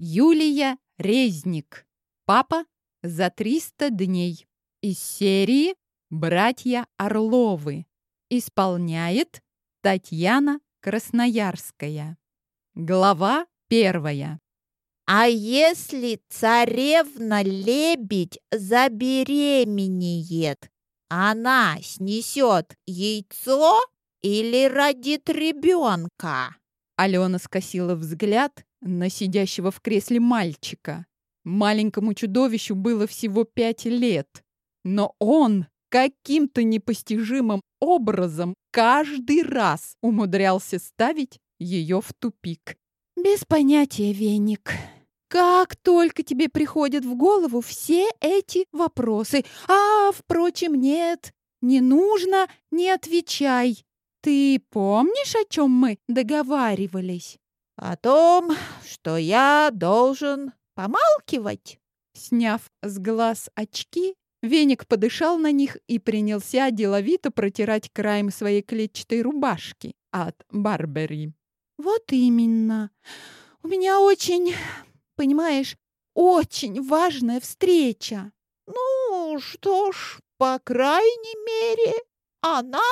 Юлия Резник. Папа за 300 дней. Из серии «Братья Орловы». Исполняет Татьяна Красноярская. Глава первая. А если царевна-лебедь забеременеет, она снесет яйцо или родит ребенка? Алена скосила взгляд на сидящего в кресле мальчика. Маленькому чудовищу было всего пять лет, но он каким-то непостижимым образом каждый раз умудрялся ставить ее в тупик. «Без понятия, Веник. Как только тебе приходят в голову все эти вопросы. А, впрочем, нет, не нужно, не отвечай. Ты помнишь, о чем мы договаривались?» «О том, что я должен помалкивать». Сняв с глаз очки, Веник подышал на них и принялся деловито протирать краем своей клетчатой рубашки от Барбери. «Вот именно. У меня очень, понимаешь, очень важная встреча». «Ну, что ж, по крайней мере, она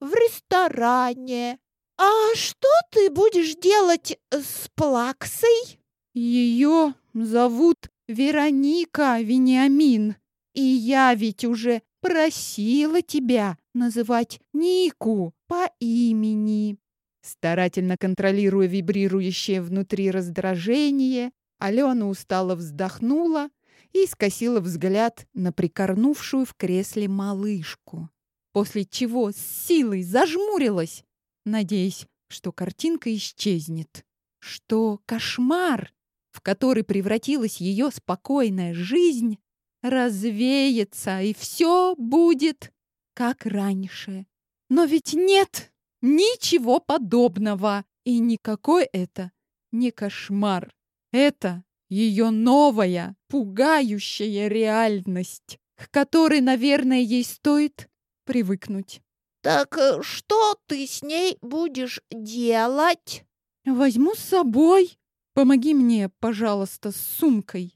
в ресторане. А что ты будешь делать с Плаксой?» «Ее зовут Вероника Вениамин, и я ведь уже просила тебя называть Нику по имени». Старательно контролируя вибрирующее внутри раздражение, Алена устало вздохнула и скосила взгляд на прикорнувшую в кресле малышку, после чего с силой зажмурилась, надеясь, что картинка исчезнет, что кошмар, в который превратилась ее спокойная жизнь, развеется, и все будет как раньше. Но ведь нет! Ничего подобного. И никакой это не кошмар. Это ее новая, пугающая реальность, к которой, наверное, ей стоит привыкнуть. «Так э, что ты с ней будешь делать?» «Возьму с собой. Помоги мне, пожалуйста, с сумкой».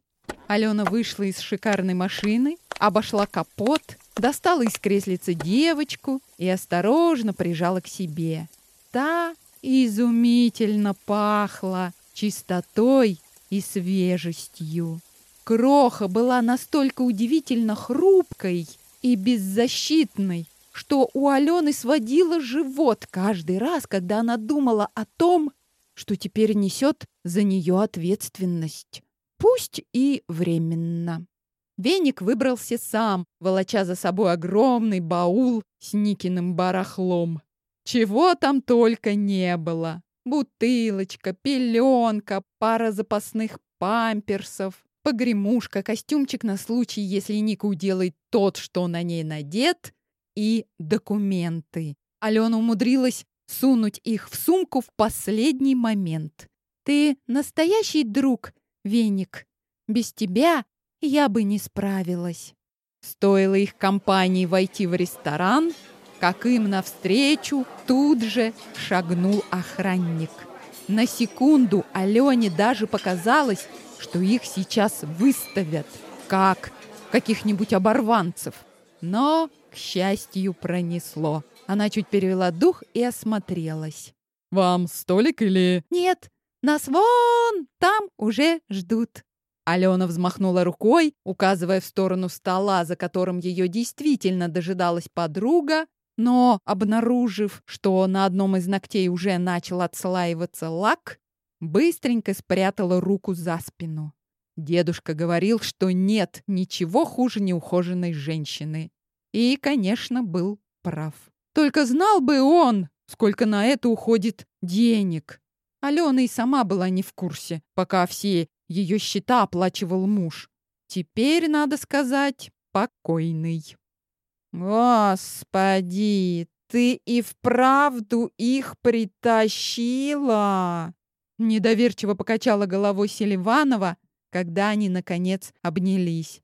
Алена вышла из шикарной машины, обошла капот достала из креслица девочку и осторожно прижала к себе. Та изумительно пахла чистотой и свежестью. Кроха была настолько удивительно хрупкой и беззащитной, что у Алены сводило живот каждый раз, когда она думала о том, что теперь несет за нее ответственность. Пусть и временно. Веник выбрался сам, волоча за собой огромный баул с Никиным барахлом. Чего там только не было. Бутылочка, пеленка, пара запасных памперсов, погремушка, костюмчик на случай, если Ника уделает тот, что на ней надет, и документы. Алена умудрилась сунуть их в сумку в последний момент. «Ты настоящий друг, Веник. Без тебя я бы не справилась. Стоило их компании войти в ресторан, как им навстречу тут же шагнул охранник. На секунду Алене даже показалось, что их сейчас выставят, как каких-нибудь оборванцев. Но, к счастью, пронесло. Она чуть перевела дух и осмотрелась. «Вам столик или...» «Нет, нас вон там уже ждут». Алена взмахнула рукой, указывая в сторону стола, за которым ее действительно дожидалась подруга, но, обнаружив, что на одном из ногтей уже начал отслаиваться лак, быстренько спрятала руку за спину. Дедушка говорил, что нет ничего хуже неухоженной женщины. И, конечно, был прав. Только знал бы он, сколько на это уходит денег. Алена и сама была не в курсе, пока все ее счета оплачивал муж. Теперь, надо сказать, покойный. «Господи, ты и вправду их притащила!» Недоверчиво покачала головой Селиванова, когда они, наконец, обнялись.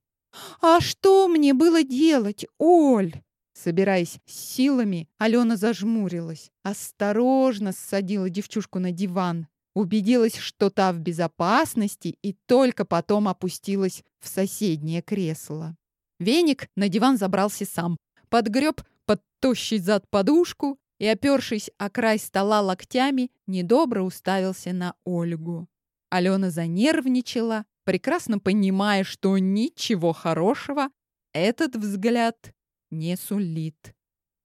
«А что мне было делать, Оль?» Собираясь с силами, Алена зажмурилась, осторожно ссадила девчушку на диван убедилась, что та в безопасности, и только потом опустилась в соседнее кресло. Веник на диван забрался сам, подгреб под тощий зад подушку и, опершись о край стола локтями, недобро уставился на Ольгу. Алена занервничала, прекрасно понимая, что ничего хорошего этот взгляд не сулит.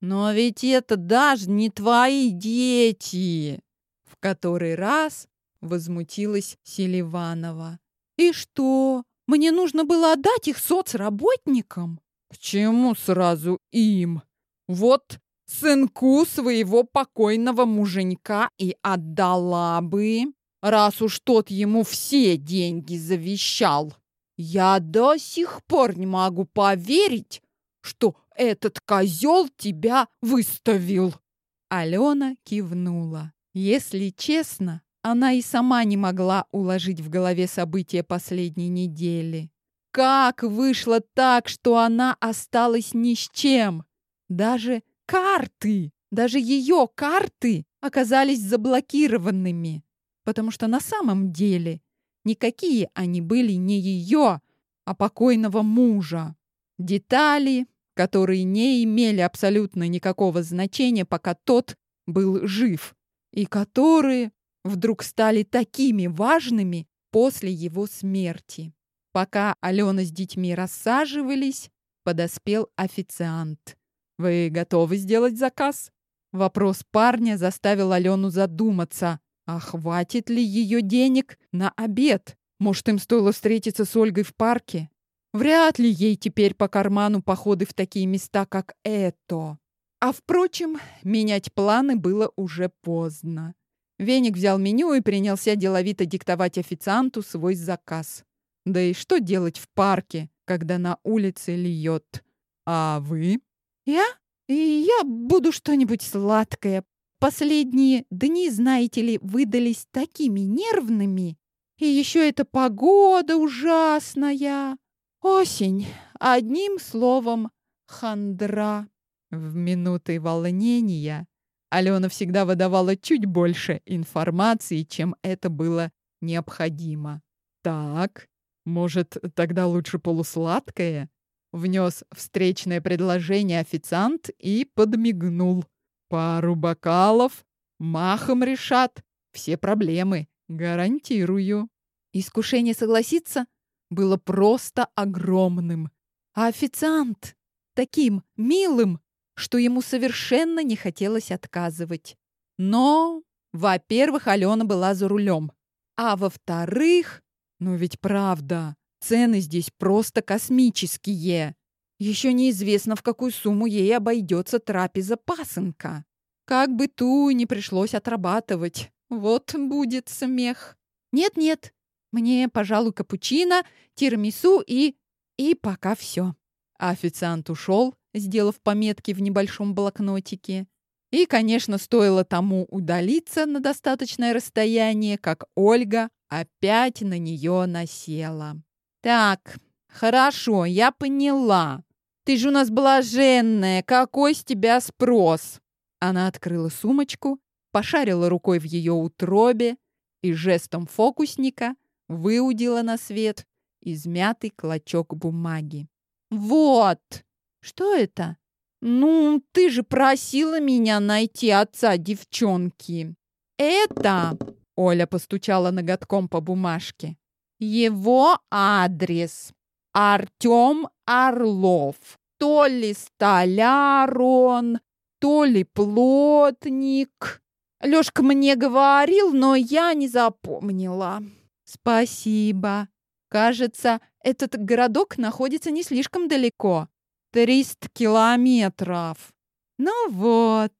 «Но ведь это даже не твои дети!» В который раз возмутилась Селиванова. «И что? Мне нужно было отдать их соцработникам?» «Почему сразу им? Вот сынку своего покойного муженька и отдала бы, раз уж тот ему все деньги завещал. Я до сих пор не могу поверить, что этот козел тебя выставил. Алена кивнула. Если честно, она и сама не могла уложить в голове события последней недели. Как вышло так, что она осталась ни с чем? Даже карты, даже ее карты оказались заблокированными, потому что на самом деле никакие они были не ее, а покойного мужа. Детали, которые не имели абсолютно никакого значения, пока тот был жив, и которые вдруг стали такими важными после его смерти. Пока Алена с детьми рассаживались, подоспел официант. «Вы готовы сделать заказ?» Вопрос парня заставил Алену задуматься, а хватит ли ее денег на обед? Может, им стоило встретиться с Ольгой в парке? Вряд ли ей теперь по карману походы в такие места, как это. А впрочем, менять планы было уже поздно. Веник взял меню и принялся деловито диктовать официанту свой заказ. Да и что делать в парке, когда на улице льет? А вы? Я? И я буду что-нибудь сладкое. Последние дни, знаете ли, выдались такими нервными. И еще эта погода ужасная. Осень. Одним словом, хандра. В минуты волнения Алена всегда выдавала чуть больше информации, чем это было необходимо. Так, может, тогда лучше полусладкое? Внес встречное предложение официант и подмигнул. Пару бокалов, махом решат все проблемы, гарантирую. Искушение согласиться было просто огромным. А официант таким милым, что ему совершенно не хотелось отказывать. Но, во-первых, Алена была за рулем. А во-вторых, ну ведь правда, цены здесь просто космические. Еще неизвестно, в какую сумму ей обойдется трапеза пасынка. Как бы ту не пришлось отрабатывать. Вот будет смех. Нет-нет, мне, пожалуй, капучино, тирамису и... И пока все. Официант ушел, сделав пометки в небольшом блокнотике. И, конечно, стоило тому удалиться на достаточное расстояние, как Ольга опять на нее насела. «Так, хорошо, я поняла. Ты же у нас блаженная, какой с тебя спрос?» Она открыла сумочку, пошарила рукой в ее утробе и жестом фокусника выудила на свет измятый клочок бумаги. «Вот! Что это?» «Ну, ты же просила меня найти отца девчонки!» «Это...» — Оля постучала ноготком по бумажке. «Его адрес. Артем Орлов. То ли столяр он, то ли плотник. Лёшка мне говорил, но я не запомнила». «Спасибо. Кажется, этот городок находится не слишком далеко. Триста километров. Ну вот».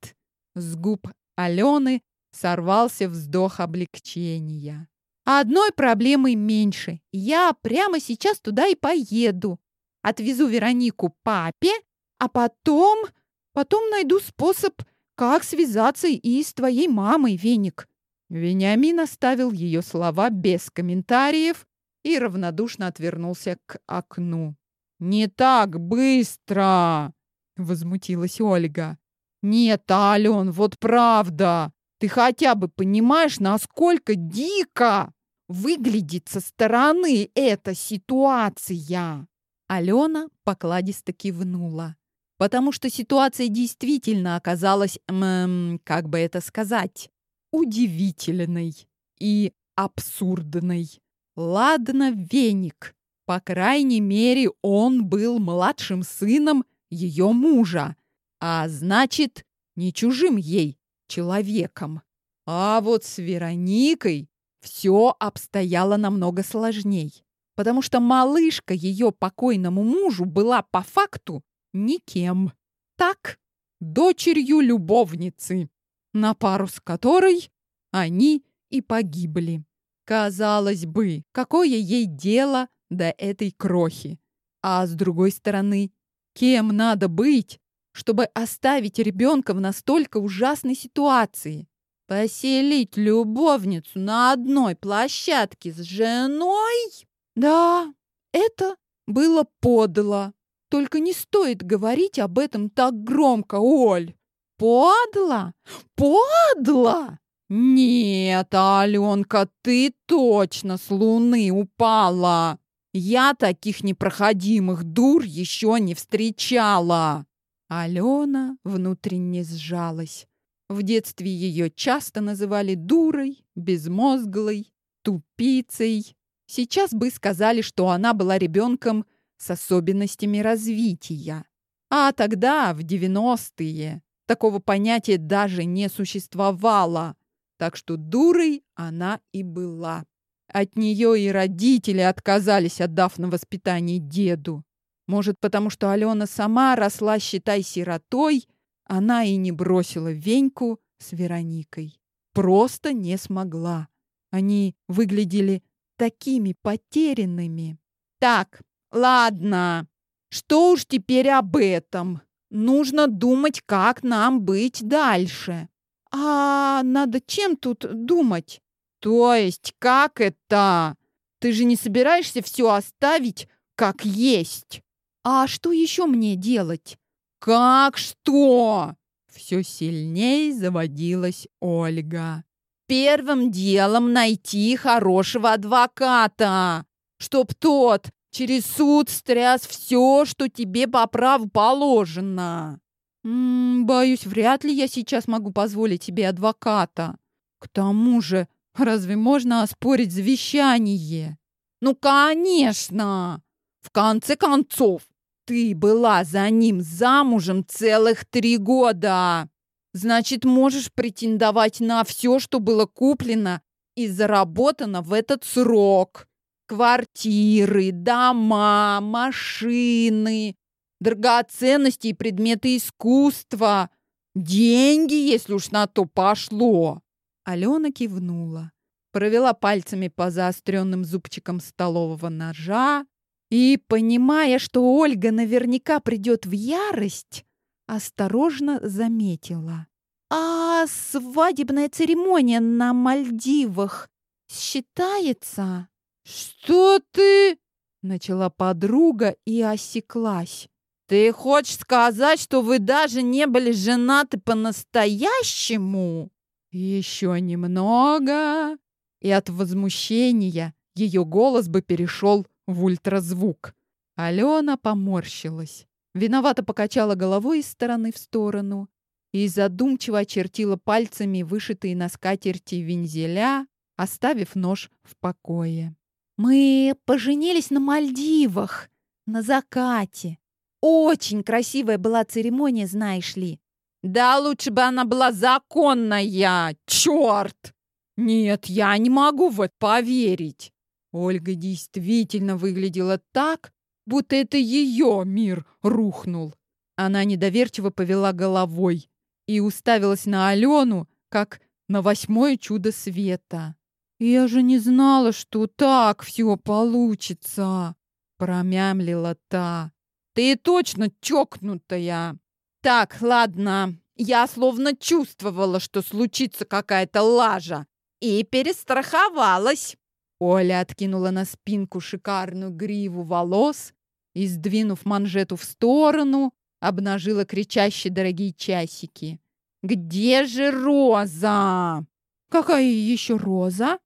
С губ Алены сорвался вздох облегчения. Одной проблемой меньше. Я прямо сейчас туда и поеду. Отвезу Веронику папе, а потом... Потом найду способ, как связаться и с твоей мамой, Веник. Вениамин оставил ее слова без комментариев и равнодушно отвернулся к окну. «Не так быстро!» — возмутилась Ольга. «Нет, Ален, вот правда! Ты хотя бы понимаешь, насколько дико выглядит со стороны эта ситуация?» Алена покладисто кивнула, потому что ситуация действительно оказалась, м, как бы это сказать, удивительной и абсурдной. Ладно, веник. По крайней мере, он был младшим сыном ее мужа, а значит, не чужим ей человеком. А вот с Вероникой все обстояло намного сложней потому что малышка ее покойному мужу была по факту никем. Так, дочерью любовницы, на пару с которой они и погибли. Казалось бы, какое ей дело до этой крохи? А с другой стороны, кем надо быть, чтобы оставить ребенка в настолько ужасной ситуации? Поселить любовницу на одной площадке с женой? Да, это было подло. Только не стоит говорить об этом так громко, Оль. Подло? Подло? Нет, Аленка, ты точно с луны упала. Я таких непроходимых дур еще не встречала. Алена внутренне сжалась. В детстве ее часто называли дурой, безмозглой, тупицей. Сейчас бы сказали, что она была ребенком с особенностями развития. А тогда, в 90-е, такого понятия даже не существовало. Так что дурой она и была. От нее и родители отказались, отдав на воспитание деду. Может, потому что Алена сама росла, считай, сиротой, она и не бросила Веньку с Вероникой. Просто не смогла. Они выглядели такими потерянными. Так, ладно. Что уж теперь об этом? Нужно думать, как нам быть дальше. А надо чем тут думать? То есть, как это? Ты же не собираешься все оставить как есть? А что еще мне делать? Как что? Все сильнее заводилась Ольга первым делом найти хорошего адвоката, чтоб тот через суд стряс все, что тебе по праву положено. М -м, боюсь, вряд ли я сейчас могу позволить себе адвоката. К тому же, разве можно оспорить завещание? Ну, конечно! В конце концов, ты была за ним замужем целых три года. Значит, можешь претендовать на все, что было куплено и заработано в этот срок. Квартиры, дома, машины, драгоценности и предметы искусства. Деньги, если уж на то пошло. Алена кивнула, провела пальцами по заостренным зубчикам столового ножа и, понимая, что Ольга наверняка придет в ярость, осторожно заметила. «А свадебная церемония на Мальдивах считается?» «Что ты?» — начала подруга и осеклась. «Ты хочешь сказать, что вы даже не были женаты по-настоящему?» «Еще немного!» И от возмущения ее голос бы перешел в ультразвук. Алена поморщилась. Виновато покачала головой из стороны в сторону и задумчиво очертила пальцами вышитые на скатерти вензеля, оставив нож в покое. «Мы поженились на Мальдивах, на закате. Очень красивая была церемония, знаешь ли. Да лучше бы она была законная, черт! Нет, я не могу в это поверить. Ольга действительно выглядела так, будто это ее мир рухнул. Она недоверчиво повела головой и уставилась на Алену, как на восьмое чудо света. «Я же не знала, что так все получится!» Промямлила та. «Ты точно чокнутая!» «Так, ладно, я словно чувствовала, что случится какая-то лажа, и перестраховалась!» Оля откинула на спинку шикарную гриву волос и, сдвинув манжету в сторону, обнажила кричащие дорогие часики. Где же Роза? Какая еще Роза?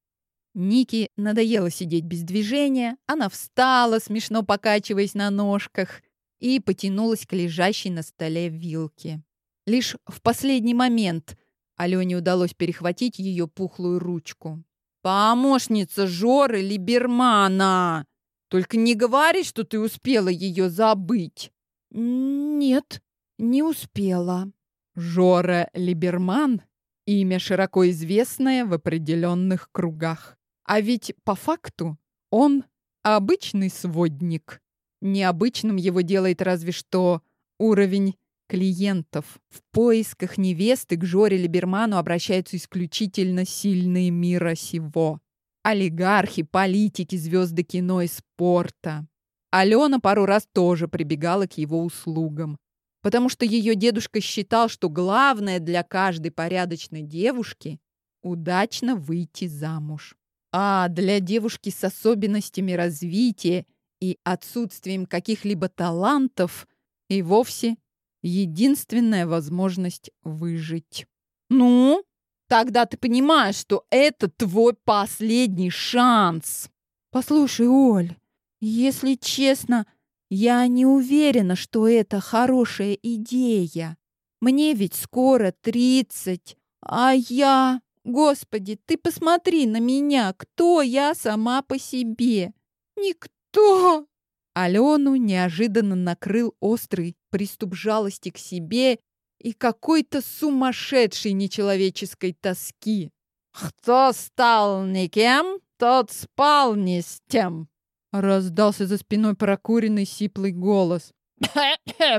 Ники надоело сидеть без движения. Она встала, смешно покачиваясь на ножках, и потянулась к лежащей на столе вилке. Лишь в последний момент Алене удалось перехватить ее пухлую ручку. «Помощница Жоры Либермана! Только не говори, что ты успела ее забыть!» «Нет, не успела». Жора Либерман — имя широко известное в определенных кругах. А ведь по факту он обычный сводник. Необычным его делает разве что уровень клиентов. В поисках невесты к Жоре Либерману обращаются исключительно сильные мира сего. Олигархи, политики, звезды кино и спорта. Алена пару раз тоже прибегала к его услугам, потому что ее дедушка считал, что главное для каждой порядочной девушки – удачно выйти замуж. А для девушки с особенностями развития и отсутствием каких-либо талантов и вовсе единственная возможность выжить. Ну, тогда ты понимаешь, что это твой последний шанс. Послушай, Оль, если честно, я не уверена, что это хорошая идея. Мне ведь скоро тридцать, а я... Господи, ты посмотри на меня, кто я сама по себе? Никто! Алену неожиданно накрыл острый приступ жалости к себе и какой-то сумасшедшей нечеловеческой тоски. «Кто стал никем, тот спал не с тем!» Раздался за спиной прокуренный сиплый голос.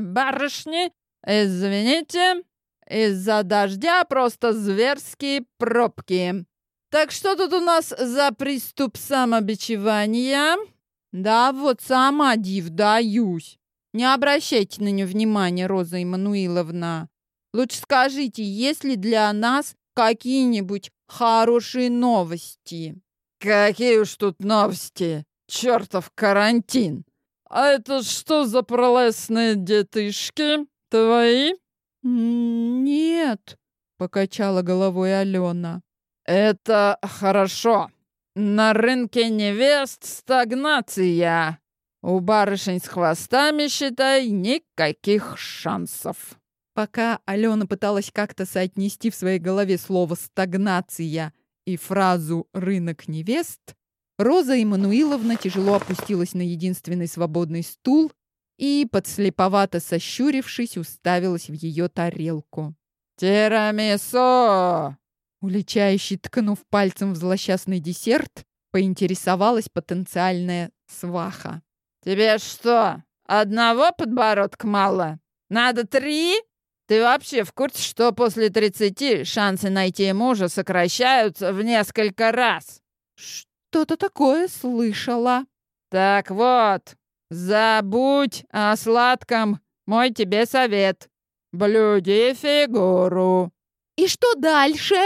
«Барышни, извините, из-за дождя просто зверские пробки. Так что тут у нас за приступ самобичевания?» Да вот сама див даюсь. Не обращайте на нее внимания, Роза Иммануиловна. Лучше скажите, есть ли для нас какие-нибудь хорошие новости? Какие уж тут новости? Чертов карантин! А это что за пролесные детышки? Твои? Нет, покачала головой Алена. Это хорошо. На рынке невест стагнация. У барышень с хвостами, считай, никаких шансов. Пока Алена пыталась как-то соотнести в своей голове слово «стагнация» и фразу «рынок невест», Роза Иммануиловна тяжело опустилась на единственный свободный стул и, подслеповато сощурившись, уставилась в ее тарелку. «Тирамисо!» Уличающий, ткнув пальцем в злосчастный десерт, поинтересовалась потенциальная сваха. «Тебе что, одного подбородка мало? Надо три? Ты вообще в курсе, что после тридцати шансы найти мужа сокращаются в несколько раз?» «Что-то такое слышала». «Так вот, забудь о сладком. Мой тебе совет. Блюди фигуру». «И что дальше?»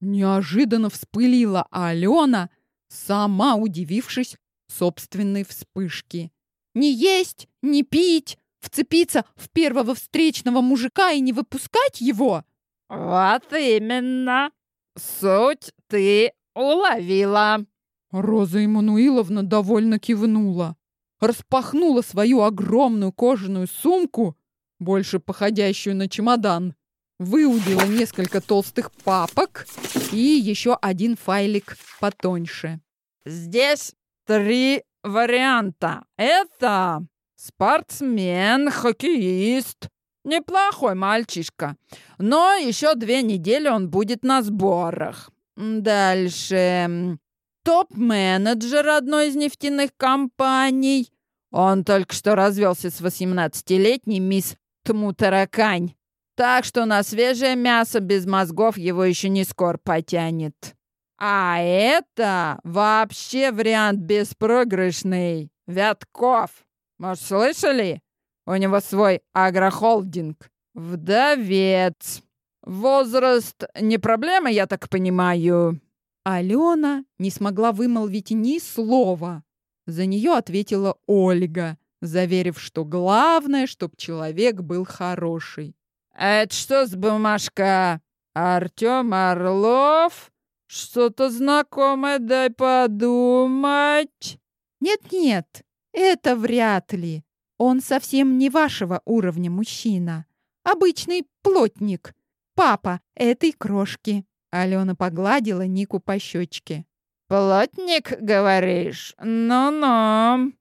Неожиданно вспылила Алена, сама удивившись собственной вспышке. «Не есть, не пить, вцепиться в первого встречного мужика и не выпускать его?» «Вот именно! Суть ты уловила!» Роза Эммануиловна довольно кивнула, распахнула свою огромную кожаную сумку, больше походящую на чемодан, выудила несколько толстых папок и еще один файлик потоньше. Здесь три варианта. Это спортсмен, хоккеист, неплохой мальчишка, но еще две недели он будет на сборах. Дальше топ-менеджер одной из нефтяных компаний. Он только что развелся с 18-летней мисс Тмутаракань. Так что на свежее мясо без мозгов его еще не скоро потянет. А это вообще вариант беспроигрышный. Вятков. Может, слышали? У него свой агрохолдинг. Вдовец. Возраст не проблема, я так понимаю. Алена не смогла вымолвить ни слова. За нее ответила Ольга, заверив, что главное, чтобы человек был хороший. Это что с бумажка? Артем Орлов? Что-то знакомое, дай подумать. Нет-нет, это вряд ли. Он совсем не вашего уровня мужчина. Обычный плотник. Папа этой крошки. Алена погладила Нику по щечке. «Плотник, говоришь? Ну-ну!»